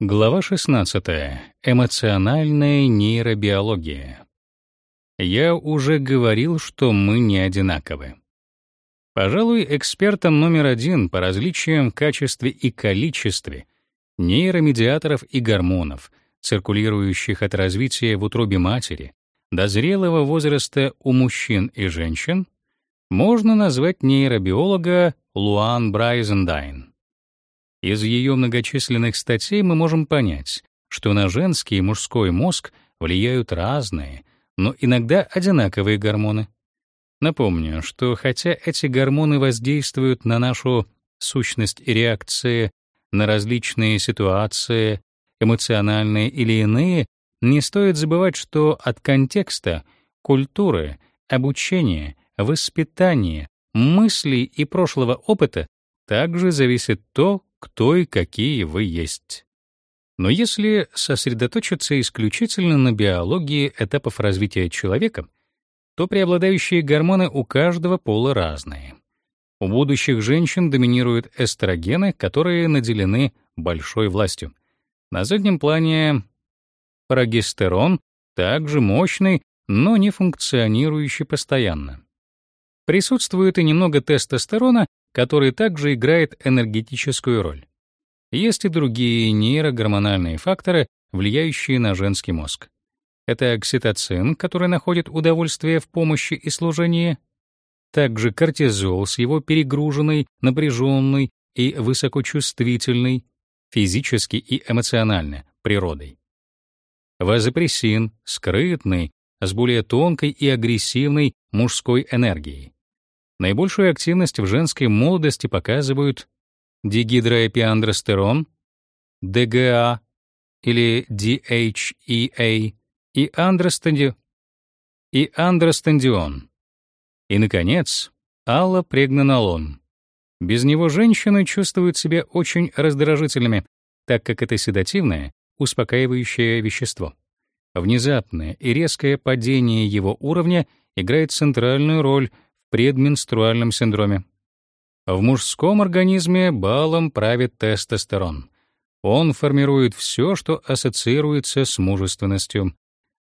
Глава 16. Эмоциональная нейробиология. Я уже говорил, что мы не одинаковы. Пожалуй, экспертом номер один по различиям в качестве и количестве нейромедиаторов и гормонов, циркулирующих от развития в утробе матери до зрелого возраста у мужчин и женщин, можно назвать нейробиолога Луан Брайзендайн. Из ее многочисленных статей мы можем понять, что на женский и мужской мозг влияют разные, но иногда одинаковые гормоны. Напомню, что хотя эти гормоны воздействуют на нашу сущность и реакции на различные ситуации, эмоциональные или иные, не стоит забывать, что от контекста, культуры, обучения, воспитания, мыслей и прошлого опыта также зависит то, кто и какие вы есть. Но если сосредоточиться исключительно на биологии этапов развития человека, то преобладающие гормоны у каждого пола разные. У будущих женщин доминируют эстрогены, которые наделены большой властью. На заднем плане прогестерон, также мощный, но не функционирующий постоянно. Присутствует и немного тестостерона, который также играет энергетическую роль. Есть и другие нейрогормональные факторы, влияющие на женский мозг. Это окситоцин, который находит удовольствие в помощи и служении, также кортизол с его перегруженной, напряженной и высокочувствительной физически и эмоционально природой. Вазопрессин, скрытный, с более тонкой и агрессивной мужской энергией. Наибольшую активность в женской молодости показывают дигидроэпиандростерон, ДГА или DHEA и андростенди... и андростендион. И, наконец, аллопрегнанолон. Без него женщины чувствуют себя очень раздражительными, так как это седативное, успокаивающее вещество. Внезапное и резкое падение его уровня играет центральную роль предменструальном синдроме. В мужском организме балом правит тестостерон. Он формирует все, что ассоциируется с мужественностью.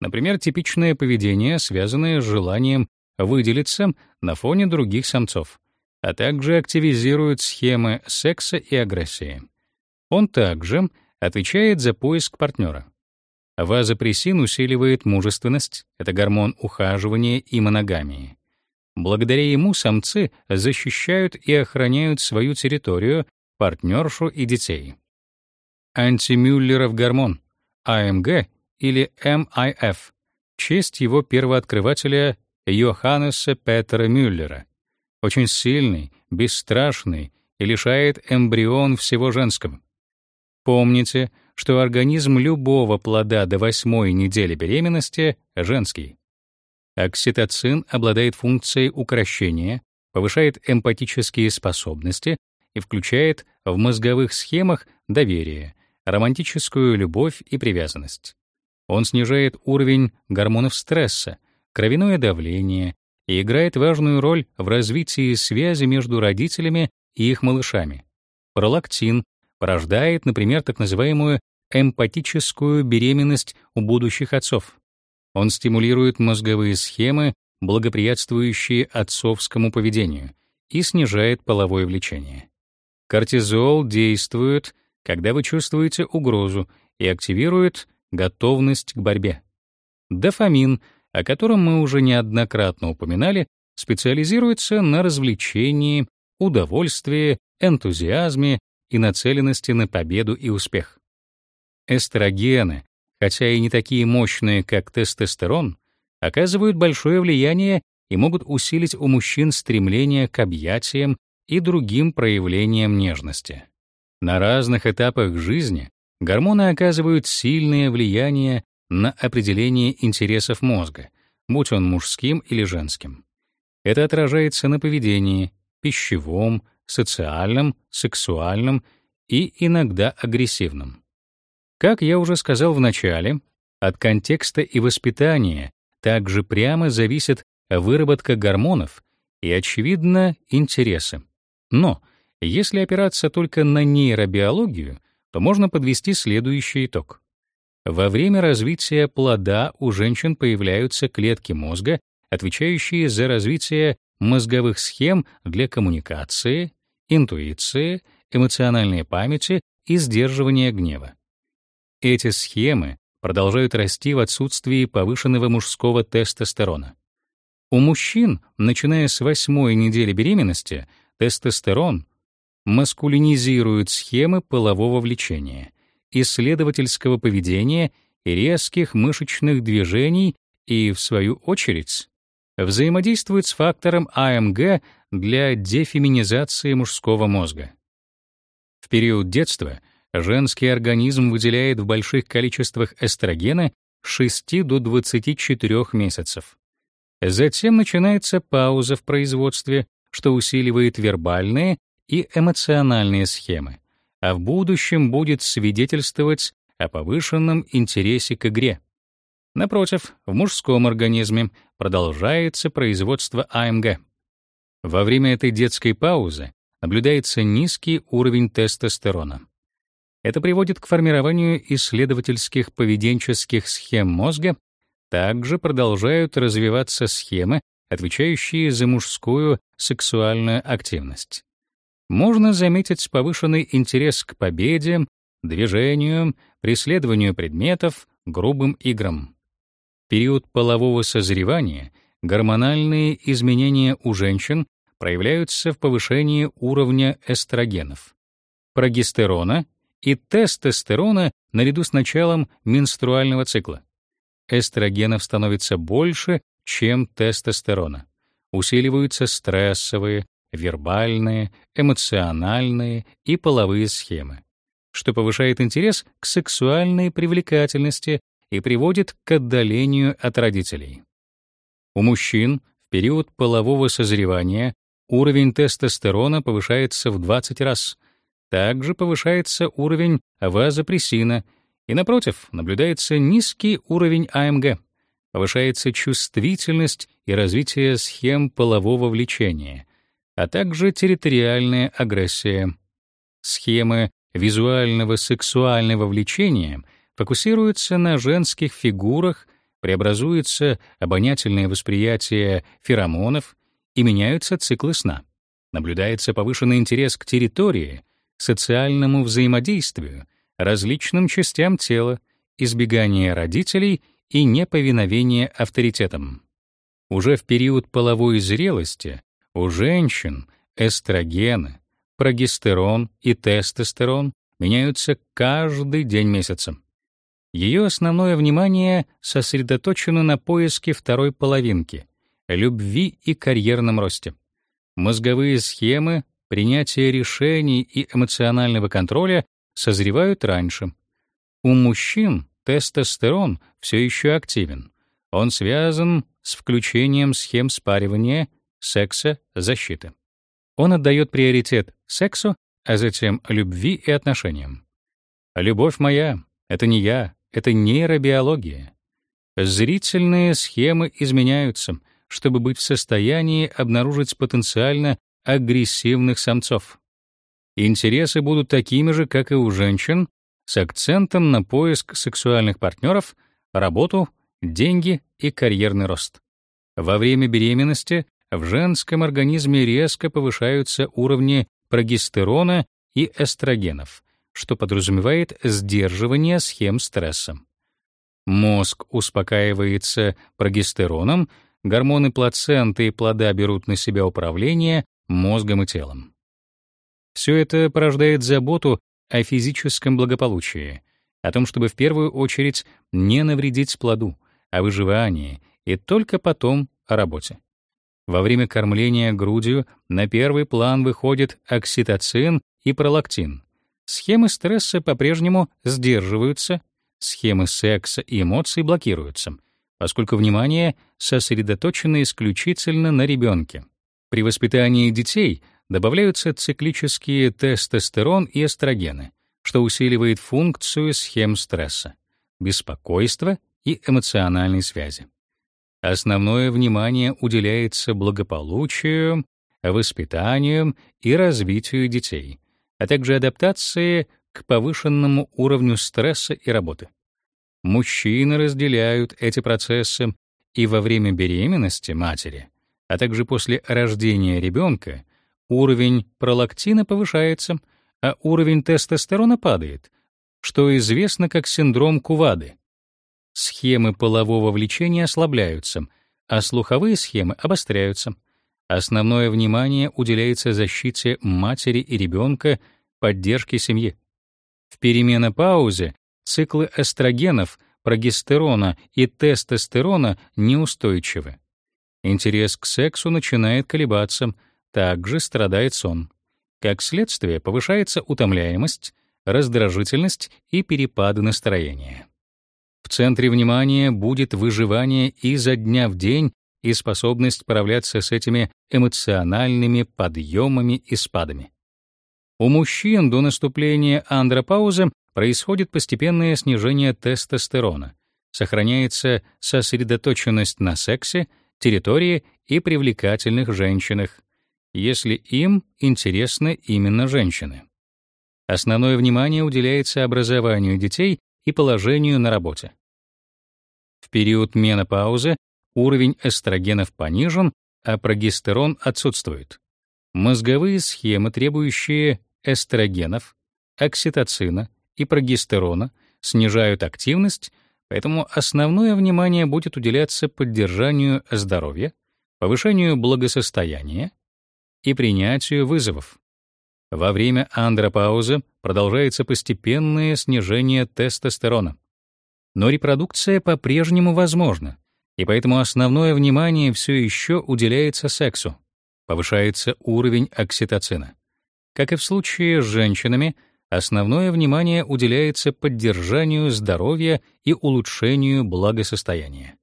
Например, типичное поведение, связанное с желанием выделиться на фоне других самцов, а также активизирует схемы секса и агрессии. Он также отвечает за поиск партнера. Вазопрессин усиливает мужественность, это гормон ухаживания и моногамии. Благодаря ему самцы защищают и охраняют свою территорию, партнершу и детей. Антимюллеров гормон, АМГ или МИФ, честь его первооткрывателя Йоханнеса Петера Мюллера. Очень сильный, бесстрашный и лишает эмбрион всего женского. Помните, что организм любого плода до восьмой недели беременности женский. Окситоцин обладает функцией укрощения, повышает эмпатические способности и включает в мозговых схемах доверие, романтическую любовь и привязанность. Он снижает уровень гормонов стресса, кровяное давление и играет важную роль в развитии связи между родителями и их малышами. Пролактин порождает, например, так называемую эмпатическую беременность у будущих отцов. Он стимулирует мозговые схемы, благоприятствующие отцовскому поведению, и снижает половое влечение. Кортизол действует, когда вы чувствуете угрозу, и активирует готовность к борьбе. Дофамин, о котором мы уже неоднократно упоминали, специализируется на развлечении, удовольствии, энтузиазме и нацеленности на победу и успех. Эстрогены хотя и не такие мощные, как тестостерон, оказывают большое влияние и могут усилить у мужчин стремление к объятиям и другим проявлениям нежности. На разных этапах жизни гормоны оказывают сильное влияние на определение интересов мозга, будь он мужским или женским. Это отражается на поведении, пищевом, социальном, сексуальном и иногда агрессивном. Как я уже сказал в начале, от контекста и воспитания также прямо зависит выработка гормонов и, очевидно, интересы. Но если опираться только на нейробиологию, то можно подвести следующий итог. Во время развития плода у женщин появляются клетки мозга, отвечающие за развитие мозговых схем для коммуникации, интуиции, эмоциональной памяти и сдерживания гнева. Эти схемы продолжают расти в отсутствии повышенного мужского тестостерона. У мужчин, начиная с восьмой недели беременности, тестостерон маскулинизирует схемы полового влечения, исследовательского поведения и резких мышечных движений и, в свою очередь, взаимодействует с фактором АМГ для дефеминизации мужского мозга. В период детства женский организм выделяет в больших количествах эстрогена 6 до 24 месяцев. Затем начинается пауза в производстве, что усиливает вербальные и эмоциональные схемы, а в будущем будет свидетельствовать о повышенном интересе к игре. Напротив, в мужском организме продолжается производство АМГ. Во время этой детской паузы наблюдается низкий уровень тестостерона. Это приводит к формированию исследовательских поведенческих схем мозга, также продолжают развиваться схемы, отвечающие за мужскую сексуальную активность. Можно заметить повышенный интерес к победе, движению, преследованию предметов, грубым играм. Период полового созревания гормональные изменения у женщин проявляются в повышении уровня эстрогенов, прогестерона и тестостерона наряду с началом менструального цикла. Эстрогенов становится больше, чем тестостерона. Усиливаются стрессовые, вербальные, эмоциональные и половые схемы, что повышает интерес к сексуальной привлекательности и приводит к отдалению от родителей. У мужчин в период полового созревания уровень тестостерона повышается в 20 раз. Также повышается уровень вазопрессина, и напротив, наблюдается низкий уровень АМГ. Повышается чувствительность и развитие схем полового влечения, а также территориальная агрессия. Схемы визуального сексуального влечения — фокусируется на женских фигурах, преобразуется обонятельное восприятие феромонов и меняются циклы сна. Наблюдается повышенный интерес к территории, социальному взаимодействию, различным частям тела, избегание родителей и неповиновение авторитетам. Уже в период половой зрелости у женщин эстрогены, прогестерон и тестостерон меняются каждый день месяца. Ее основное внимание сосредоточено на поиске второй половинки, любви и карьерном росте. Мозговые схемы, принятие решений и эмоционального контроля созревают раньше. У мужчин тестостерон все еще активен. Он связан с включением схем спаривания, секса, защиты. Он отдает приоритет сексу, а затем любви и отношениям. Любовь моя — это не я, это нейробиология. Зрительные схемы изменяются, чтобы быть в состоянии обнаружить потенциально агрессивных самцов. Интересы будут такими же, как и у женщин, с акцентом на поиск сексуальных партнеров, работу, деньги и карьерный рост. Во время беременности в женском организме резко повышаются уровни прогестерона и эстрогенов, что подразумевает сдерживание схем стресса. Мозг успокаивается прогестероном, гормоны плаценты и плода берут на себя управление мозгом и телом. Все это порождает заботу о физическом благополучии, о том, чтобы в первую очередь не навредить плоду, о выживании и только потом о работе. Во время кормления грудью на первый план выходит окситоцин и пролактин, Схемы стресса по-прежнему сдерживаются, схемы секса и эмоций блокируются, поскольку внимание сосредоточено исключительно на ребенке. При воспитании детей добавляются циклические тестостерон и эстрогены, что усиливает функцию схем стресса, беспокойства и эмоциональной связи. Основное внимание уделяется благополучию, воспитанию и развитию детей — а также адаптации к повышенному уровню стресса и работы. Мужчины разделяют эти процессы и во время беременности матери, а также после рождения ребенка уровень пролактина повышается, а уровень тестостерона падает, что известно как синдром Кувады. Схемы полового влечения ослабляются, а слуховые схемы обостряются. Основное внимание уделяется защите матери и ребенка, поддержке семьи. В переменопаузе циклы эстрогенов, прогестерона и тестостерона неустойчивы. Интерес к сексу начинает колебаться, также страдает сон. Как следствие, повышается утомляемость, раздражительность и перепады настроения. В центре внимания будет выживание изо дня в день и способность справляться с этими эмоциональными подъемами и спадами. У мужчин до наступления андропаузы происходит постепенное снижение тестостерона, сохраняется сосредоточенность на сексе, территории и привлекательных женщинах, если им интересны именно женщины. Основное внимание уделяется образованию детей и положению на работе. В период менопаузы уровень эстрогенов понижен, а прогестерон отсутствует. Мозговые схемы, требующие эстрогенов, окситоцина и прогестерона, снижают активность, поэтому основное внимание будет уделяться поддержанию здоровья, повышению благосостояния и принятию вызовов. Во время андропаузы продолжается постепенное снижение тестостерона. Но репродукция по-прежнему возможна, и поэтому основное внимание все еще уделяется сексу. Повышается уровень окситоцина. Как и в случае с женщинами, основное внимание уделяется поддержанию здоровья и улучшению благосостояния.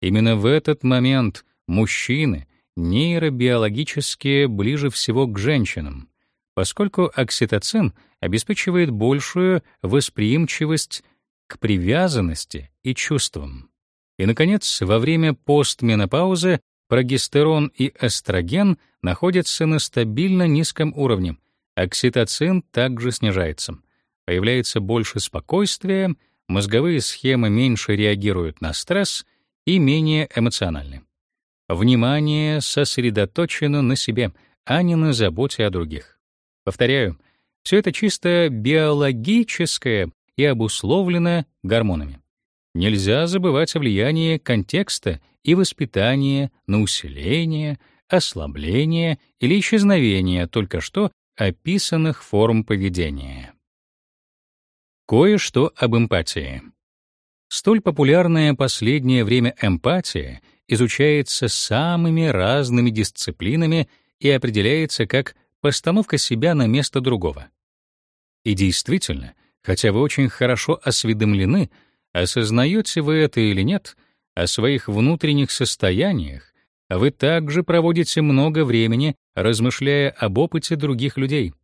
Именно в этот момент мужчины нейробиологически ближе всего к женщинам, поскольку окситоцин обеспечивает большую восприимчивость к привязанности и чувствам. И, наконец, во время постменопаузы прогестерон и эстроген находятся на стабильно низком уровне, окситоцин также снижается. Появляется больше спокойствия, мозговые схемы меньше реагируют на стресс и менее эмоциональны. Внимание сосредоточено на себе, а не на заботе о других. Повторяю, все это чисто биологическое и обусловлено гормонами. Нельзя забывать о влиянии контекста и воспитания на усиление, ослабление или исчезновение только что описанных форм поведения. Кое-что об эмпатии. Столь популярная последнее время эмпатия изучается самыми разными дисциплинами и определяется как постановка себя на место другого. И действительно, хотя вы очень хорошо осведомлены Осознаете вы это или нет, о своих внутренних состояниях, вы также проводите много времени, размышляя об опыте других людей.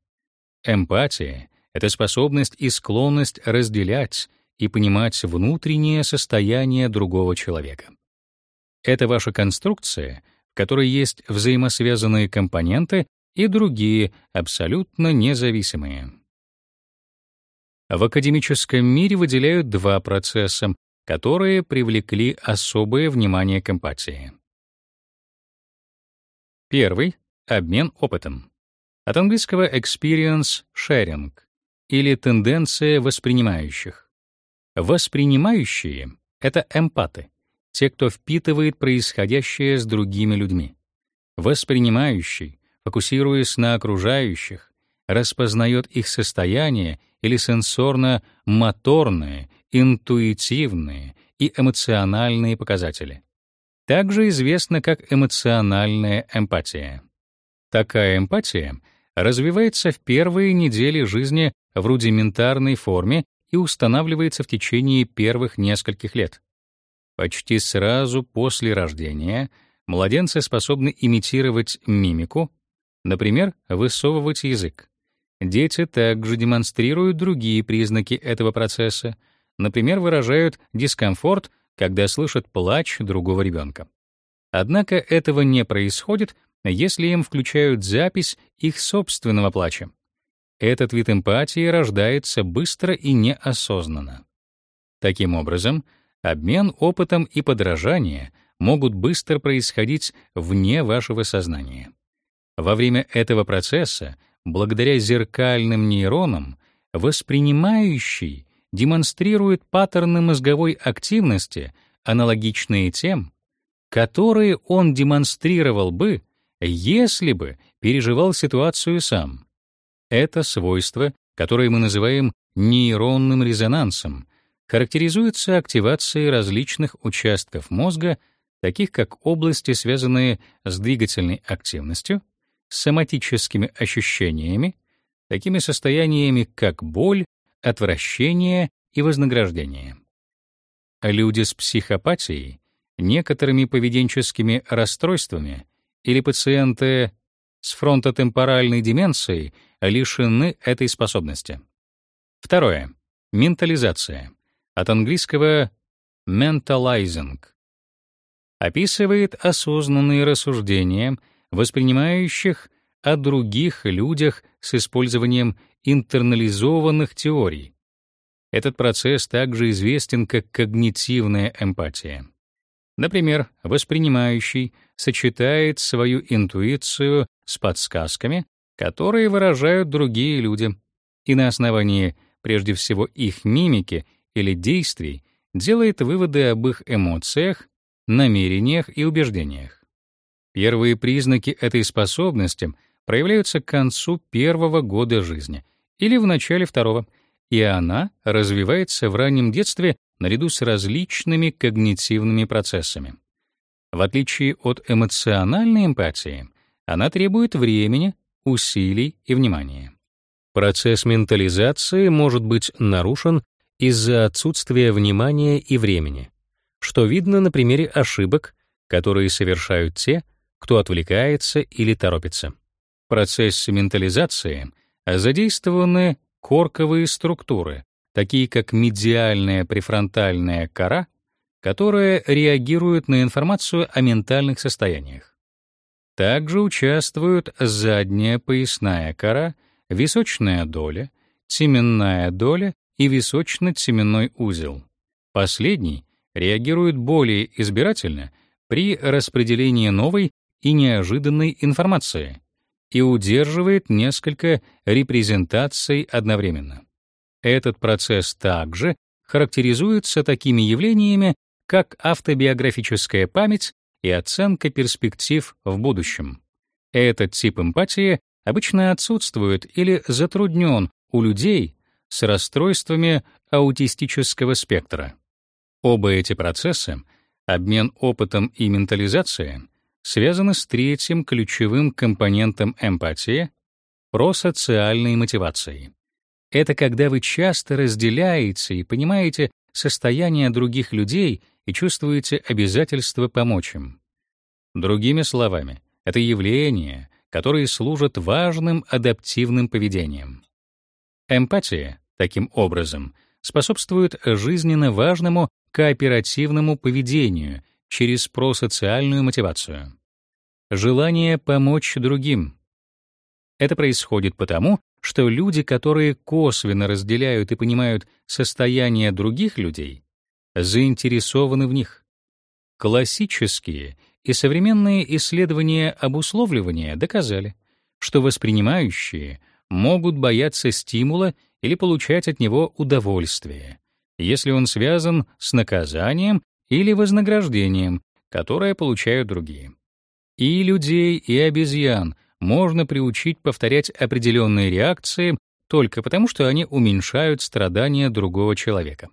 Эмпатия — это способность и склонность разделять и понимать внутреннее состояние другого человека. Это ваша конструкция, в которой есть взаимосвязанные компоненты и другие, абсолютно независимые. В академическом мире выделяют два процесса, которые привлекли особое внимание к эмпатии. Первый — обмен опытом. От английского experience sharing или тенденция воспринимающих. Воспринимающие — это эмпаты, те, кто впитывает происходящее с другими людьми. Воспринимающий, фокусируясь на окружающих, распознает их состояние или сенсорно-моторные, интуитивные и эмоциональные показатели. Также известно как эмоциональная эмпатия. Такая эмпатия развивается в первые недели жизни в рудиментарной форме и устанавливается в течение первых нескольких лет. Почти сразу после рождения младенцы способны имитировать мимику, например, высовывать язык. Дети также демонстрируют другие признаки этого процесса, например, выражают дискомфорт, когда слышат плач другого ребенка. Однако этого не происходит, если им включают запись их собственного плача. этот вид эмпатии рождается быстро и неосознанно. Таким образом, обмен опытом и подражание могут быстро происходить вне вашего сознания. Во время этого процесса, благодаря зеркальным нейронам, воспринимающий демонстрирует паттерны мозговой активности, аналогичные тем, которые он демонстрировал бы, если бы переживал ситуацию сам. Это свойство, которое мы называем нейронным резонансом, характеризуется активацией различных участков мозга, таких как области, связанные с двигательной активностью, соматическими ощущениями, такими состояниями, как боль, отвращение и вознаграждение. Люди с психопатией, некоторыми поведенческими расстройствами или пациенты с фронтотемпоральной деменцией лишены этой способности. Второе. Ментализация. От английского mentalizing. Описывает осознанные рассуждения, воспринимающих о других людях с использованием интернализованных теорий. Этот процесс также известен как когнитивная эмпатия. Например, воспринимающий сочетает свою интуицию с подсказками, которые выражают другие люди, и на основании прежде всего их мимики или действий делает выводы об их эмоциях, намерениях и убеждениях. Первые признаки этой способности проявляются к концу первого года жизни или в начале второго, и она развивается в раннем детстве наряду с различными когнитивными процессами. В отличие от эмоциональной эмпатии, она требует времени, усилий и внимания. Процесс ментализации может быть нарушен из-за отсутствия внимания и времени, что видно на примере ошибок, которые совершают те, кто отвлекается или торопится. Процессе ментализации задействованы корковые структуры, такие как медиальная префронтальная кора, которая реагирует на информацию о ментальных состояниях. Также участвуют задняя поясная кора, височная доля, теменная доля и височно-теменной узел. Последний реагирует более избирательно при распределении новой и неожиданной информации, и удерживает несколько репрезентаций одновременно. Этот процесс также характеризуется такими явлениями, как автобиографическая память и оценка перспектив в будущем. Этот тип эмпатии обычно отсутствует или затруднен у людей с расстройствами аутистического спектра. Оба эти процесса, обмен опытом и ментализация, связаны с третьим ключевым компонентом эмпатии — просоциальной мотивацией. Это когда вы часто разделяете и понимаете состояние других людей и чувствуете обязательство помочь им. Другими словами, это явления, которые служат важным адаптивным поведением. Эмпатия, таким образом, способствует жизненно важному кооперативному поведению через просоциальную мотивацию. Желание помочь другим. Это происходит потому, что люди, которые косвенно разделяют и понимают состояние других людей, заинтересованы в них. Классические и современные исследования обусловливания доказали, что воспринимающие могут бояться стимула или получать от него удовольствие, если он связан с наказанием или вознаграждением, которое получают другие. И людей, и обезьян можно приучить повторять определенные реакции только потому, что они уменьшают страдания другого человека.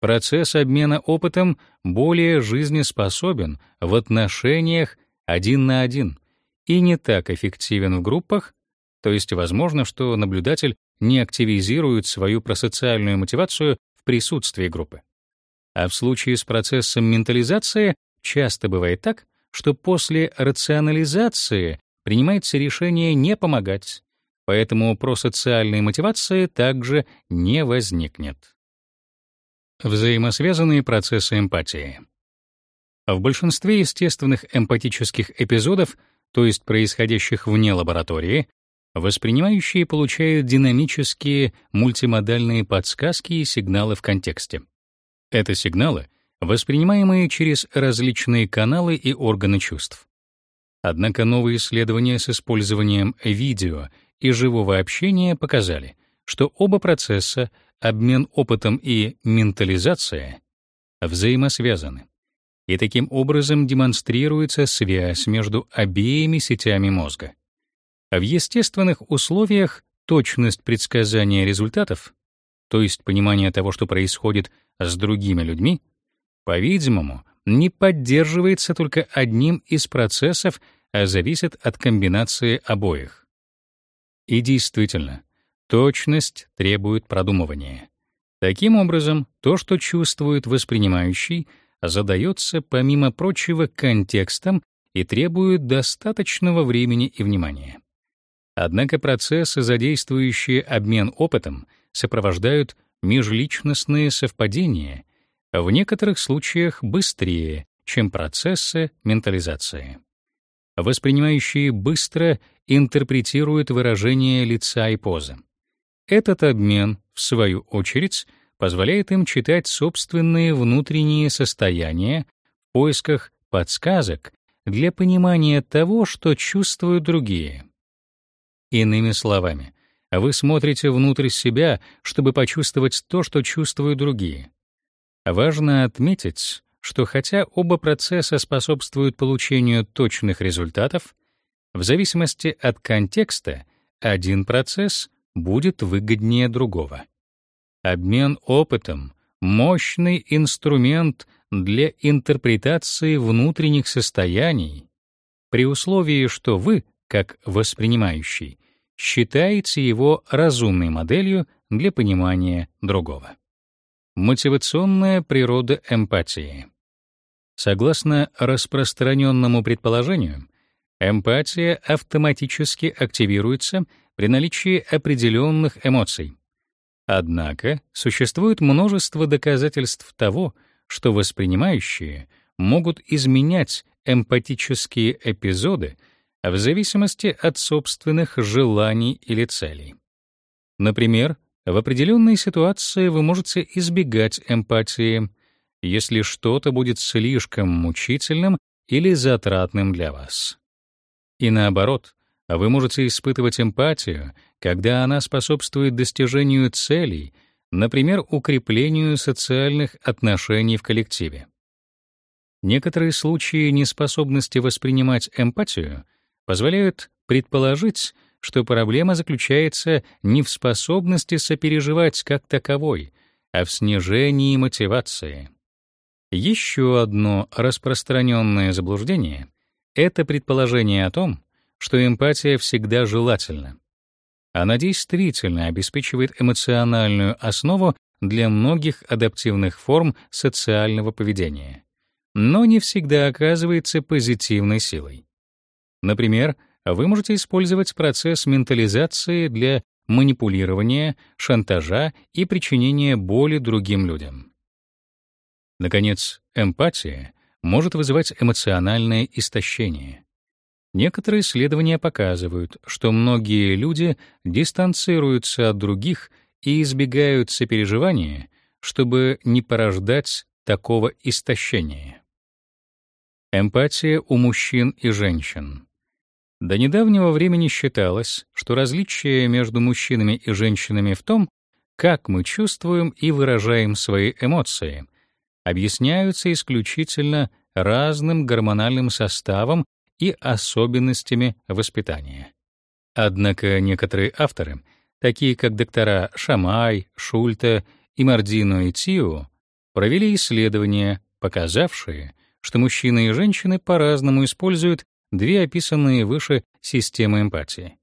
Процесс обмена опытом более жизнеспособен в отношениях один на один и не так эффективен в группах, то есть возможно, что наблюдатель не активизирует свою просоциальную мотивацию в присутствии группы. А в случае с процессом ментализации часто бывает так, что после рационализации принимается решение не помогать, поэтому просоциальной мотивации также не возникнет. Взаимосвязанные процессы эмпатии. В большинстве естественных эмпатических эпизодов, то есть происходящих вне лаборатории, Воспринимающие получают динамические мультимодальные подсказки и сигналы в контексте. Это сигналы, воспринимаемые через различные каналы и органы чувств. Однако новые исследования с использованием видео и живого общения показали, что оба процесса, обмен опытом и ментализация, взаимосвязаны. И таким образом демонстрируется связь между обеими сетями мозга. В естественных условиях точность предсказания результатов, то есть понимание того, что происходит с другими людьми, по-видимому, не поддерживается только одним из процессов, а зависит от комбинации обоих. И действительно, точность требует продумывания. Таким образом, то, что чувствует воспринимающий, задается, помимо прочего, контекстом и требует достаточного времени и внимания. Однако процессы, задействующие обмен опытом, сопровождают межличностные совпадения, в некоторых случаях быстрее, чем процессы ментализации. Воспринимающие быстро интерпретируют выражения лица и позы. Этот обмен, в свою очередь, позволяет им читать собственные внутренние состояния в поисках подсказок для понимания того, что чувствуют другие. Иными словами, вы смотрите внутрь себя, чтобы почувствовать то, что чувствуют другие. Важно отметить, что хотя оба процесса способствуют получению точных результатов, в зависимости от контекста один процесс будет выгоднее другого. Обмен опытом — мощный инструмент для интерпретации внутренних состояний, при условии, что вы, как воспринимающий, считаете его разумной моделью для понимания другого. Мотивационная природа эмпатии. Согласно распространенному предположению, эмпатия автоматически активируется при наличии определенных эмоций. Однако существует множество доказательств того, что воспринимающие могут изменять эмпатические эпизоды в зависимости от собственных желаний или целей. Например, в определенной ситуации вы можете избегать эмпатии, если что-то будет слишком мучительным или затратным для вас. И наоборот, вы можете испытывать эмпатию, когда она способствует достижению целей, например, укреплению социальных отношений в коллективе. Некоторые случаи неспособности воспринимать эмпатию позволяют предположить, что проблема заключается не в способности сопереживать как таковой, а в снижении мотивации. Еще одно распространенное заблуждение — это предположение о том, что эмпатия всегда желательна. Она действительно обеспечивает эмоциональную основу для многих адаптивных форм социального поведения, но не всегда оказывается позитивной силой. Например, вы можете использовать процесс ментализации для манипулирования, шантажа и причинения боли другим людям. Наконец, эмпатия может вызывать эмоциональное истощение. Некоторые исследования показывают, что многие люди дистанцируются от других и избегают сопереживания, чтобы не порождать такого истощения. Эмпатия у мужчин и женщин. До недавнего времени считалось, что различие между мужчинами и женщинами в том, как мы чувствуем и выражаем свои эмоции, объясняются исключительно разным гормональным составом и особенностями воспитания. Однако некоторые авторы, такие как доктора Шамай, Шульте и Мардино и Тио, провели исследования, показавшие, что мужчины и женщины по-разному используют две описанные выше системы эмпатии.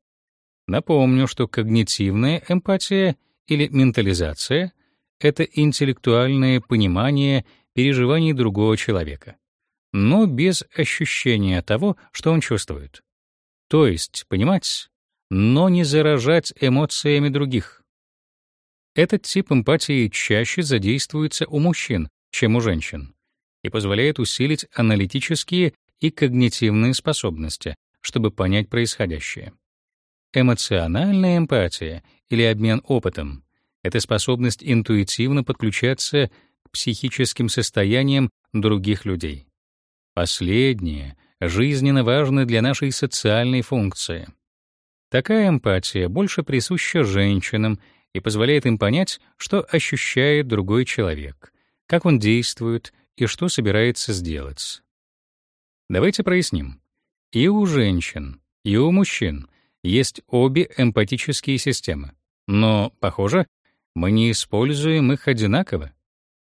Напомню, что когнитивная эмпатия или ментализация — это интеллектуальное понимание переживаний другого человека, но без ощущения того, что он чувствует. То есть понимать, но не заражать эмоциями других. Этот тип эмпатии чаще задействуется у мужчин, чем у женщин, и позволяет усилить аналитические и когнитивные способности, чтобы понять происходящее. Эмоциональная эмпатия или обмен опытом — это способность интуитивно подключаться к психическим состояниям других людей. Последнее жизненно важно для нашей социальной функции. Такая эмпатия больше присуща женщинам и позволяет им понять, что ощущает другой человек, как он действует и что собирается сделать. Давайте проясним. И у женщин, и у мужчин есть обе эмпатические системы. Но, похоже, мы не используем их одинаково.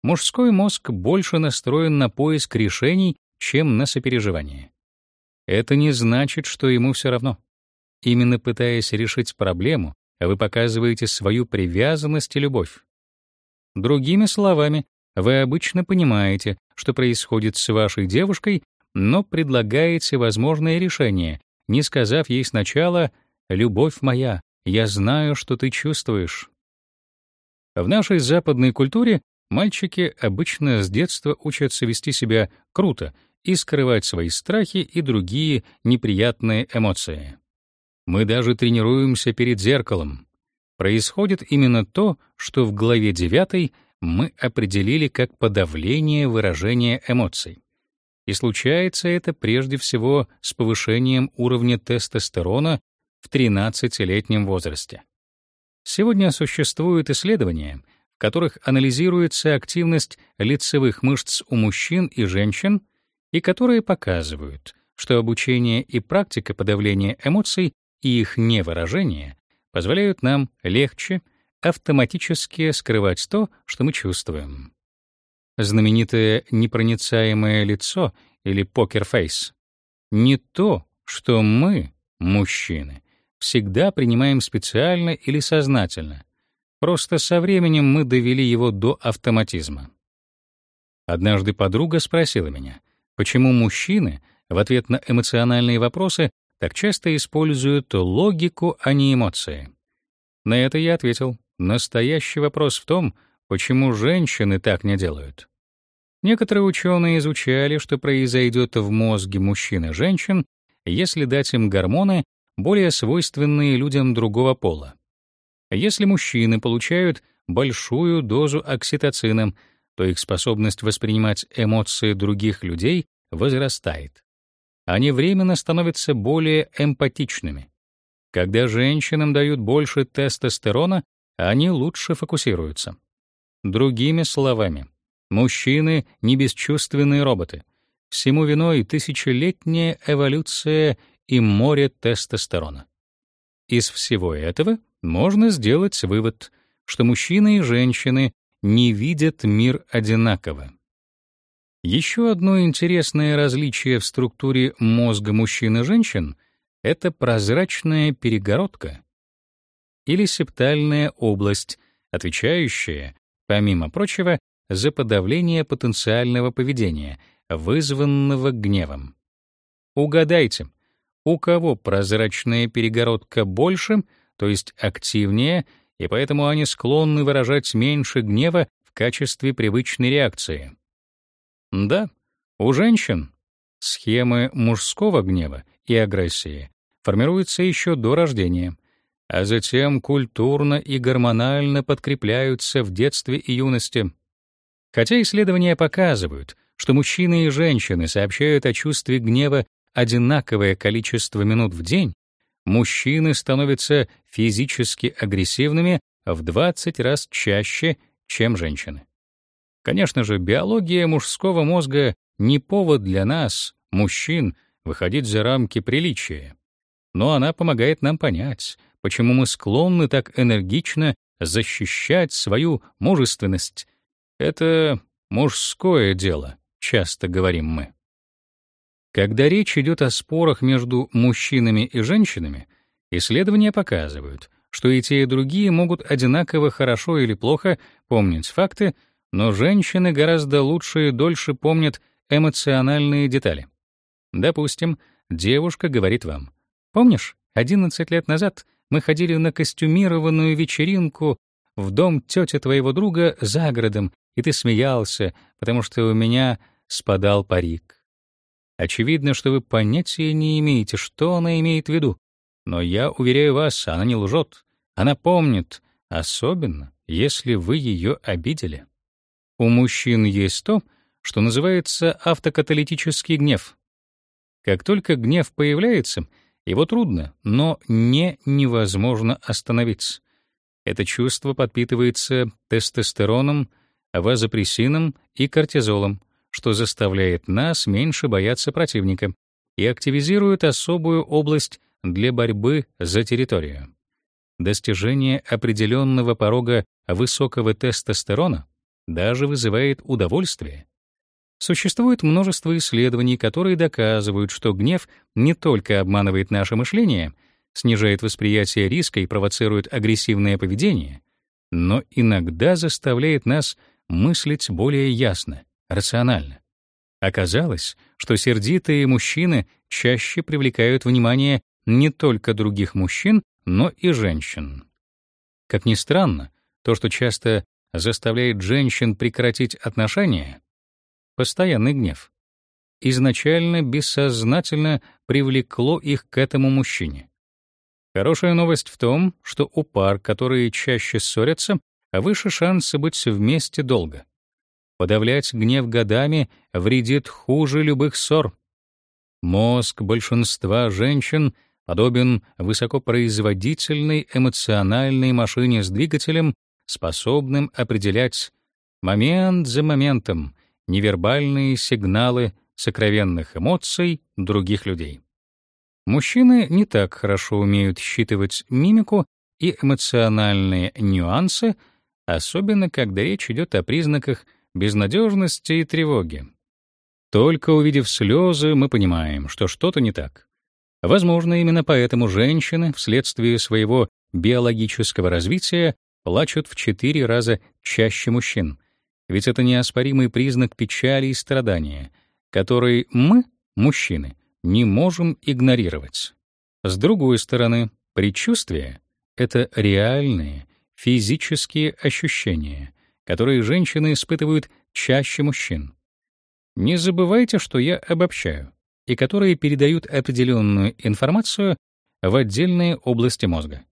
Мужской мозг больше настроен на поиск решений, чем на сопереживание. Это не значит, что ему все равно. Именно пытаясь решить проблему, вы показываете свою привязанность и любовь. Другими словами, вы обычно понимаете, что происходит с вашей девушкой, но предлагаете возможное решение, не сказав ей сначала «любовь моя, я знаю, что ты чувствуешь». В нашей западной культуре мальчики обычно с детства учатся вести себя круто и скрывать свои страхи и другие неприятные эмоции. Мы даже тренируемся перед зеркалом. Происходит именно то, что в главе 9 мы определили как подавление выражения эмоций. И случается это прежде всего с повышением уровня тестостерона в 13-летнем возрасте. Сегодня существуют исследования, в которых анализируется активность лицевых мышц у мужчин и женщин, и которые показывают, что обучение и практика подавления эмоций и их невыражение позволяют нам легче автоматически скрывать то, что мы чувствуем. Знаменитое непроницаемое лицо или покерфейс не то, что мы, мужчины, всегда принимаем специально или сознательно. Просто со временем мы довели его до автоматизма. Однажды подруга спросила меня, почему мужчины в ответ на эмоциональные вопросы так часто используют логику, а не эмоции. На это я ответил: настоящий вопрос в том, почему женщины так не делают. Некоторые ученые изучали, что произойдет в мозге мужчин и женщин, если дать им гормоны, более свойственные людям другого пола. Если мужчины получают большую дозу окситоцина, то их способность воспринимать эмоции других людей возрастает. Они временно становятся более эмпатичными. Когда женщинам дают больше тестостерона, они лучше фокусируются. Другими словами, мужчины — не бесчувственные роботы. Всему виной тысячелетняя эволюция и море тестостерона. Из всего этого можно сделать вывод, что мужчины и женщины не видят мир одинаково. Еще одно интересное различие в структуре мозга мужчин и женщин — это прозрачная перегородка или септальная область, отвечающая, помимо прочего, за подавление потенциального поведения, вызванного гневом. Угадайте, у кого прозрачная перегородка больше, то есть активнее, и поэтому они склонны выражать меньше гнева в качестве привычной реакции. Да, у женщин схемы мужского гнева и агрессии формируются еще до рождения, а затем культурно и гормонально подкрепляются в детстве и юности. Хотя исследования показывают, что мужчины и женщины сообщают о чувстве гнева одинаковое количество минут в день, мужчины становятся физически агрессивными в 20 раз чаще, чем женщины. Конечно же, биология мужского мозга не повод для нас, мужчин, выходить за рамки приличия. Но она помогает нам понять, почему мы склонны так энергично защищать свою мужественность. Это мужское дело, часто говорим мы. Когда речь идет о спорах между мужчинами и женщинами, исследования показывают, что и те, и другие могут одинаково хорошо или плохо помнить факты, но женщины гораздо лучше и дольше помнят эмоциональные детали. Допустим, девушка говорит вам: "Помнишь, 11 лет назад мы ходили на костюмированную вечеринку в дом тети твоего друга за городом, и ты смеялся, потому что у меня спадал парик". Очевидно, что вы понятия не имеете, что она имеет в виду. Но я уверяю вас, она не лжет. Она помнит, особенно если вы ее обидели. У мужчин есть то, что называется автокаталитический гнев. Как только гнев появляется, его трудно, но не невозможно остановить. Это чувство подпитывается тестостероном, вазопрессином и кортизолом, что заставляет нас меньше бояться противника и активизирует особую область для борьбы за территорию. Достижение определенного порога высокого тестостерона даже вызывает удовольствие. Существует множество исследований, которые доказывают, что гнев не только обманывает наше мышление, снижает восприятие риска и провоцирует агрессивное поведение, но иногда заставляет нас мыслить более ясно, рационально. Оказалось, что сердитые мужчины чаще привлекают внимание не только других мужчин, но и женщин. Как ни странно, то, что часто заставляет женщин прекратить отношения, постоянный гнев, изначально бессознательно привлекло их к этому мужчине. Хорошая новость в том, что у пар, которые чаще ссорятся, выше шансы быть вместе долго. Подавлять гнев годами вредит хуже любых ссор. Мозг большинства женщин — подобен высокопроизводительной эмоциональной машине с двигателем, способным определять момент за моментом невербальные сигналы сокровенных эмоций других людей. Мужчины не так хорошо умеют считывать мимику и эмоциональные нюансы, особенно когда речь идет о признаках безнадежности и тревоги. Только увидев слезы, мы понимаем, что что-то не так. Возможно, именно поэтому женщины вследствие своего биологического развития плачут в четыре раза чаще мужчин. Ведь это неоспоримый признак печали и страдания, который мы, мужчины, не можем игнорировать. С другой стороны, предчувствие — это реальные физические ощущения, которые женщины испытывают чаще мужчин. Не забывайте, что я обобщаю и которые передают определенную информацию в отдельные области мозга.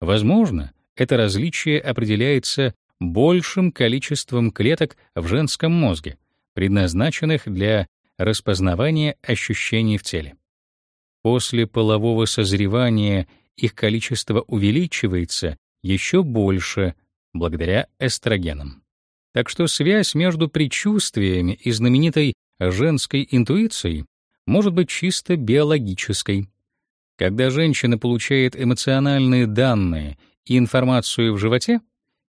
Возможно, это различие определяется большим количеством клеток в женском мозге, предназначенных для распознавания ощущений в теле. После полового созревания их количество увеличивается еще больше благодаря эстрогенам. Так что связь между предчувствиями и знаменитой женской интуицией может быть чисто биологической. Когда женщина получает эмоциональные данные и информацию в животе,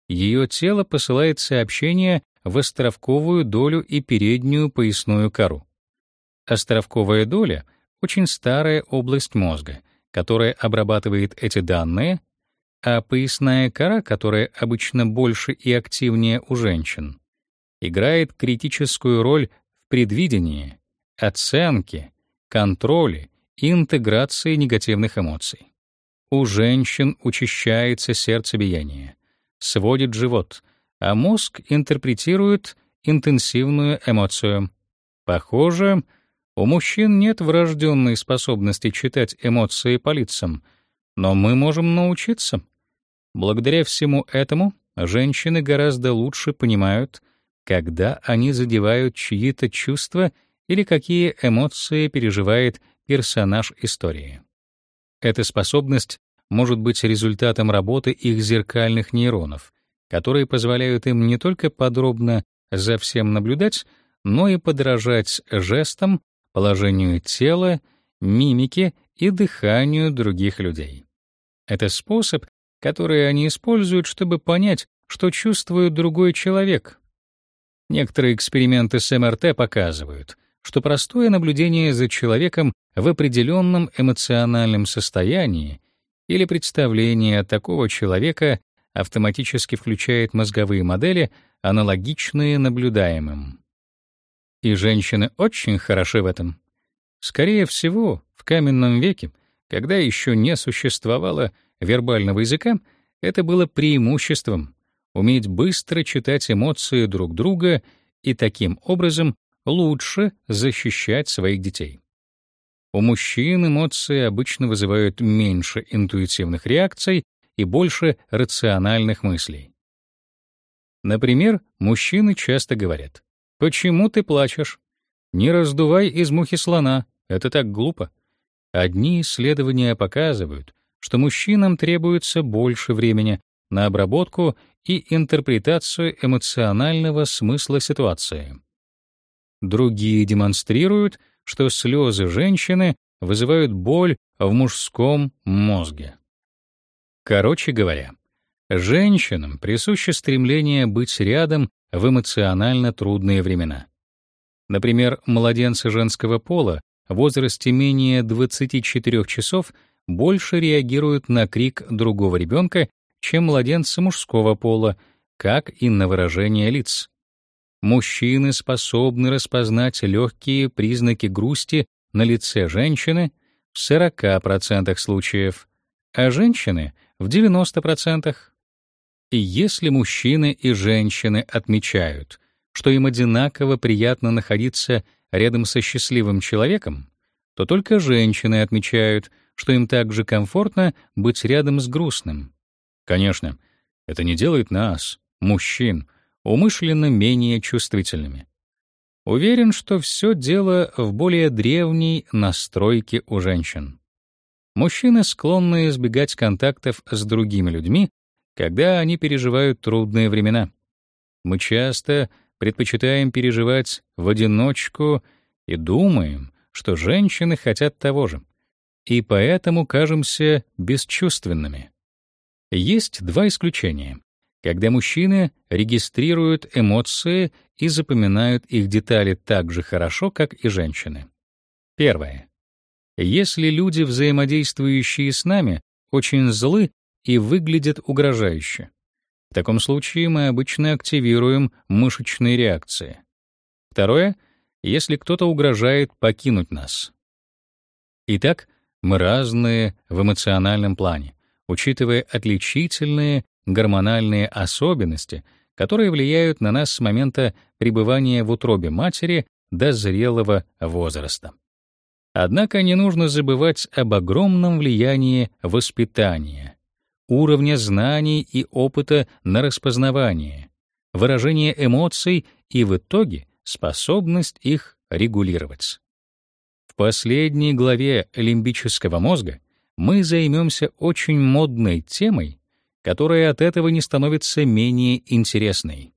ее тело посылает сообщение в островковую долю и переднюю поясную кору. Островковая доля — очень старая область мозга, которая обрабатывает эти данные, а поясная кора, которая обычно больше и активнее у женщин, играет критическую роль в предвидении, оценки, контроле и интеграции негативных эмоций. У женщин учащается сердцебиение, сводит живот, а мозг интерпретирует интенсивную эмоцию. Похоже, у мужчин нет врожденной способности читать эмоции по лицам, но мы можем научиться. Благодаря всему этому женщины гораздо лучше понимают, когда они задевают чьи-то чувства или какие эмоции переживает персонаж истории. Эта способность может быть результатом работы их зеркальных нейронов, которые позволяют им не только подробно за всем наблюдать, но и подражать жестам, положению тела, мимике и дыханию других людей. Это способ, который они используют, чтобы понять, что чувствует другой человек. Некоторые эксперименты с МРТ показывают — что простое наблюдение за человеком в определенном эмоциональном состоянии или представление такого человека автоматически включает мозговые модели, аналогичные наблюдаемым. И женщины очень хороши в этом. Скорее всего, в каменном веке, когда еще не существовало вербального языка, это было преимуществом — уметь быстро читать эмоции друг друга и таким образом лучше защищать своих детей. У мужчин эмоции обычно вызывают меньше интуитивных реакций и больше рациональных мыслей. Например, мужчины часто говорят: "Почему ты плачешь? Не раздувай из мухи слона, это так глупо". Одни исследования показывают, что мужчинам требуется больше времени на обработку и интерпретацию эмоционального смысла ситуации. Другие демонстрируют, что слезы женщины вызывают боль в мужском мозге. Короче говоря, женщинам присуще стремление быть рядом в эмоционально трудные времена. Например, младенцы женского пола в возрасте менее 24 часов больше реагируют на крик другого ребенка, чем младенцы мужского пола, как и на выражение лиц. Мужчины способны распознать легкие признаки грусти на лице женщины в 40% случаев, а женщины — в 90%. И если мужчины и женщины отмечают, что им одинаково приятно находиться рядом со счастливым человеком, то только женщины отмечают, что им также комфортно быть рядом с грустным. Конечно, это не делает нас, мужчин, умышленно менее чувствительными. Уверен, что все дело в более древней настройке у женщин. Мужчины склонны избегать контактов с другими людьми, когда они переживают трудные времена. Мы часто предпочитаем переживать в одиночку и думаем, что женщины хотят того же, и поэтому кажемся бесчувственными. Есть два исключения когда мужчины регистрируют эмоции и запоминают их детали так же хорошо, как и женщины. Первое. Если люди, взаимодействующие с нами, очень злы и выглядят угрожающе. В таком случае мы обычно активируем мышечные реакции. Второе если кто-то угрожает покинуть нас. Итак, мы разные в эмоциональном плане, учитывая отличительные гормональные особенности, которые влияют на нас с момента пребывания в утробе матери до зрелого возраста. Однако не нужно забывать об огромном влиянии воспитания, уровня знаний и опыта на распознавание, выражение эмоций и в итоге способность их регулировать. В последней главе лимбического мозга мы займемся очень модной темой которая от этого не становится менее интересной.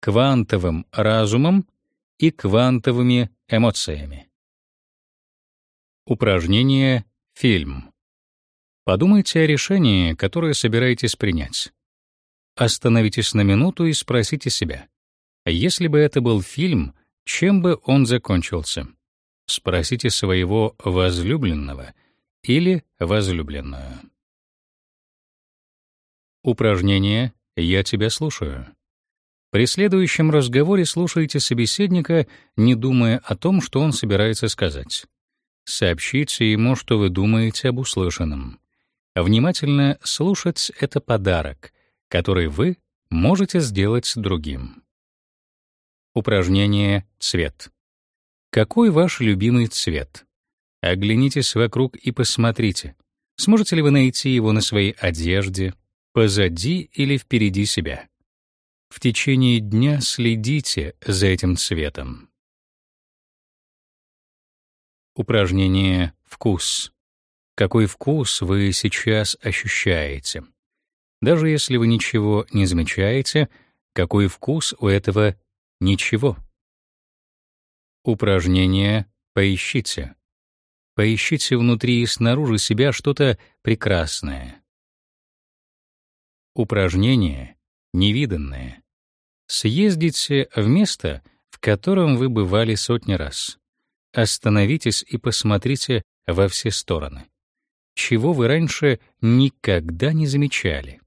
Квантовым разумом и квантовыми эмоциями. Упражнение «Фильм». Подумайте о решении, которое собираетесь принять. Остановитесь на минуту и спросите себя, если бы это был фильм, чем бы он закончился? Спросите своего возлюбленного или возлюбленную. Упражнение «Я тебя слушаю». При следующем разговоре слушайте собеседника, не думая о том, что он собирается сказать. Сообщите ему, что вы думаете об услышанном. Внимательно слушать — это подарок, который вы можете сделать другим. Упражнение «Цвет». Какой ваш любимый цвет? Оглянитесь вокруг и посмотрите, сможете ли вы найти его на своей одежде, позади или впереди себя. В течение дня следите за этим цветом. Упражнение «Вкус». Какой вкус вы сейчас ощущаете? Даже если вы ничего не замечаете, какой вкус у этого ничего? Упражнение «Поищите». Поищите внутри и снаружи себя что-то прекрасное, Упражнение невиданное. Съездите в место, в котором вы бывали сотни раз. Остановитесь и посмотрите во все стороны. Чего вы раньше никогда не замечали.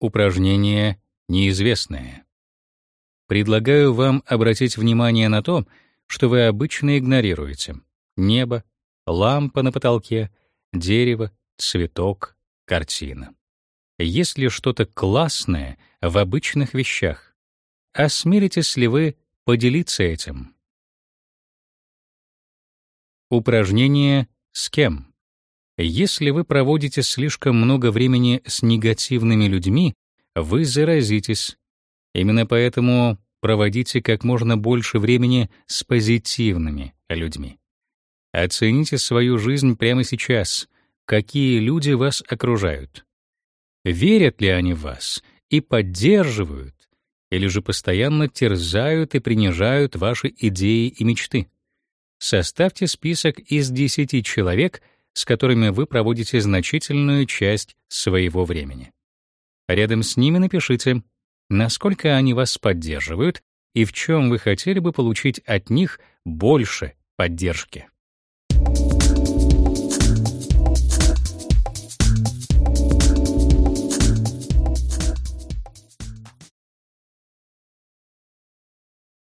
Упражнение неизвестное. Предлагаю вам обратить внимание на то, что вы обычно игнорируете: небо, лампа на потолке, дерево, цветок, картина. Есть ли что-то классное в обычных вещах? Осмелитесь ли вы поделиться этим? Упражнение «С кем?». Если вы проводите слишком много времени с негативными людьми, вы заразитесь. Именно поэтому проводите как можно больше времени с позитивными людьми. Оцените свою жизнь прямо сейчас. Какие люди вас окружают? Верят ли они в вас и поддерживают, или же постоянно терзают и принижают ваши идеи и мечты? Составьте список из 10 человек, с которыми вы проводите значительную часть своего времени. Рядом с ними напишите, насколько они вас поддерживают и в чем вы хотели бы получить от них больше поддержки.